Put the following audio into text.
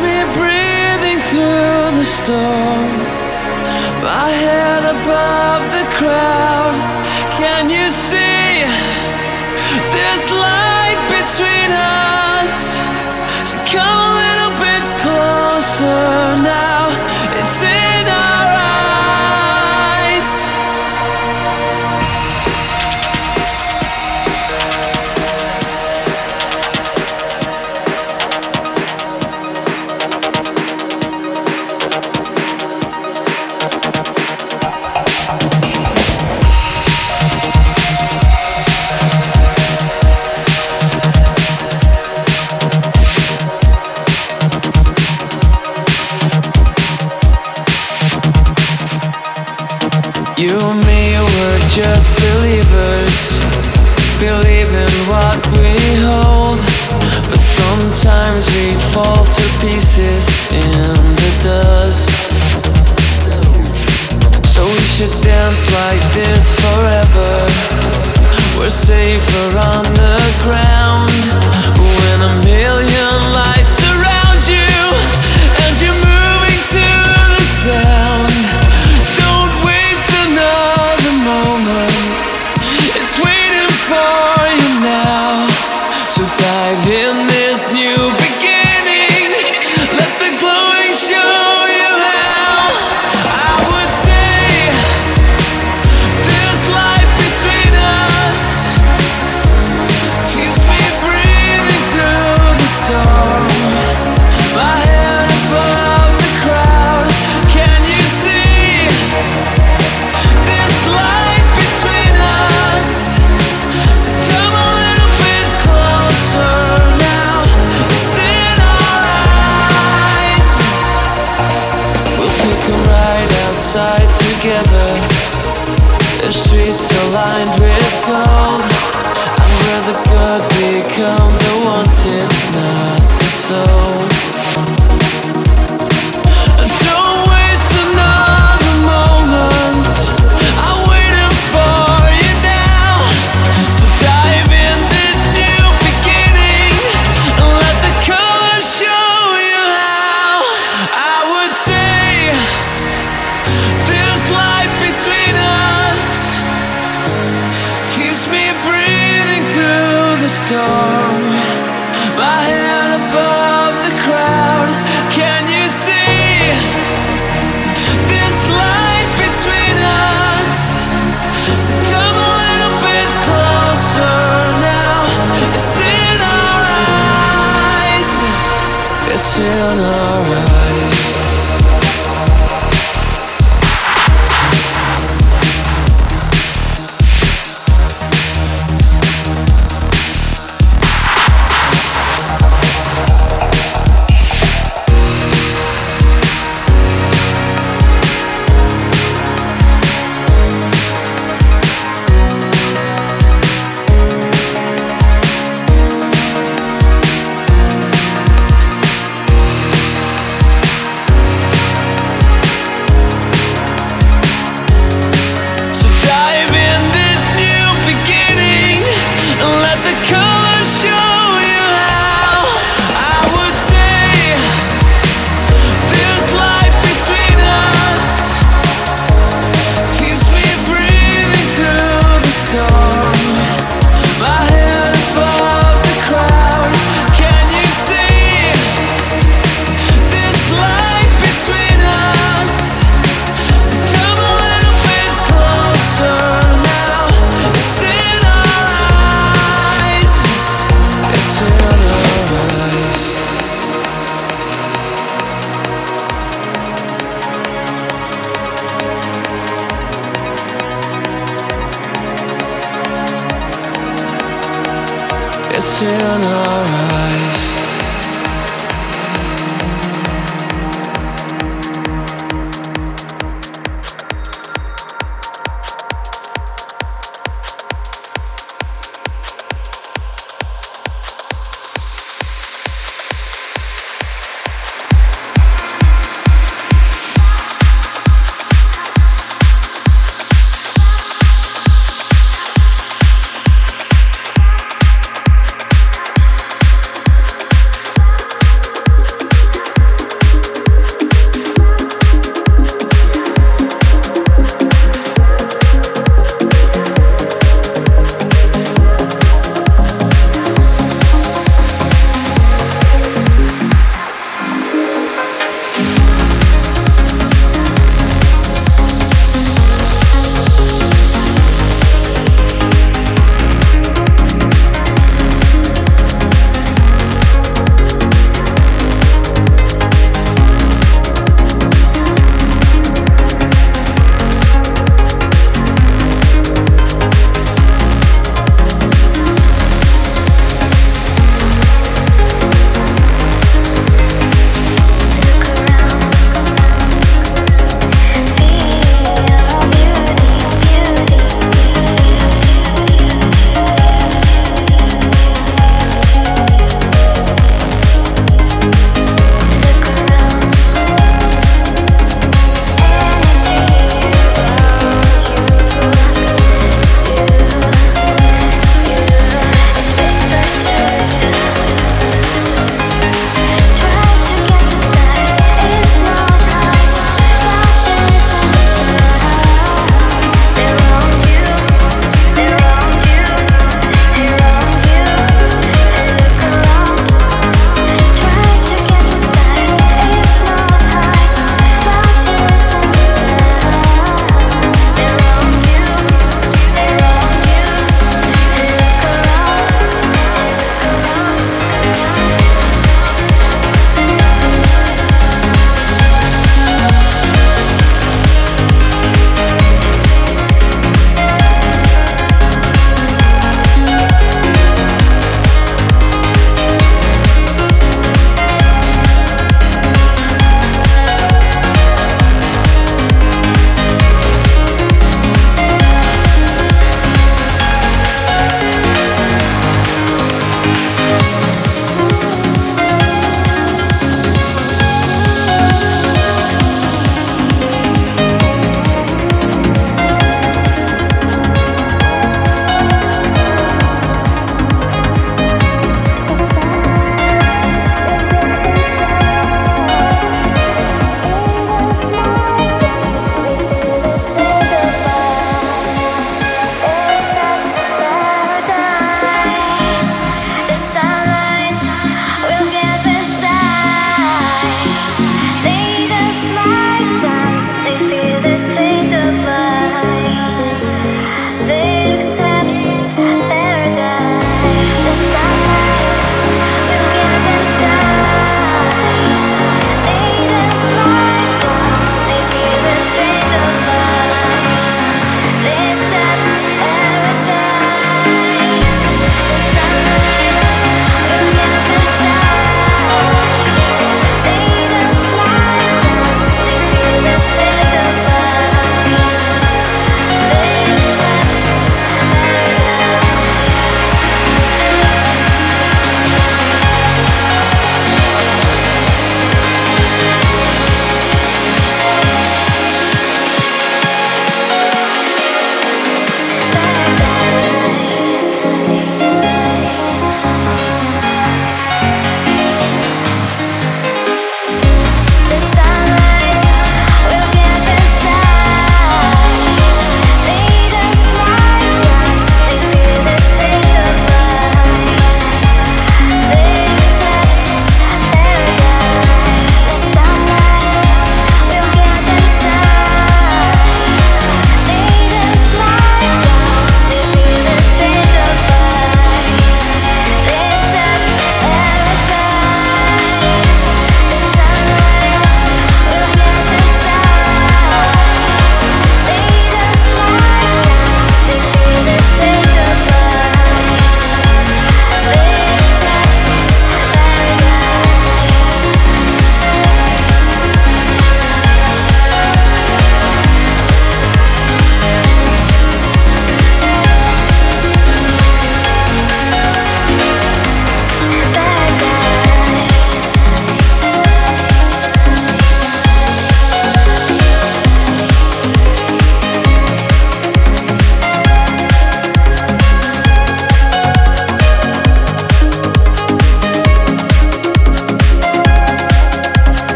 me breathing through the storm. My head above the crowd. Can you see? this light between us. So come a little bit closer now. It's in. dance like this forever. We're safer on the ground when a million lights.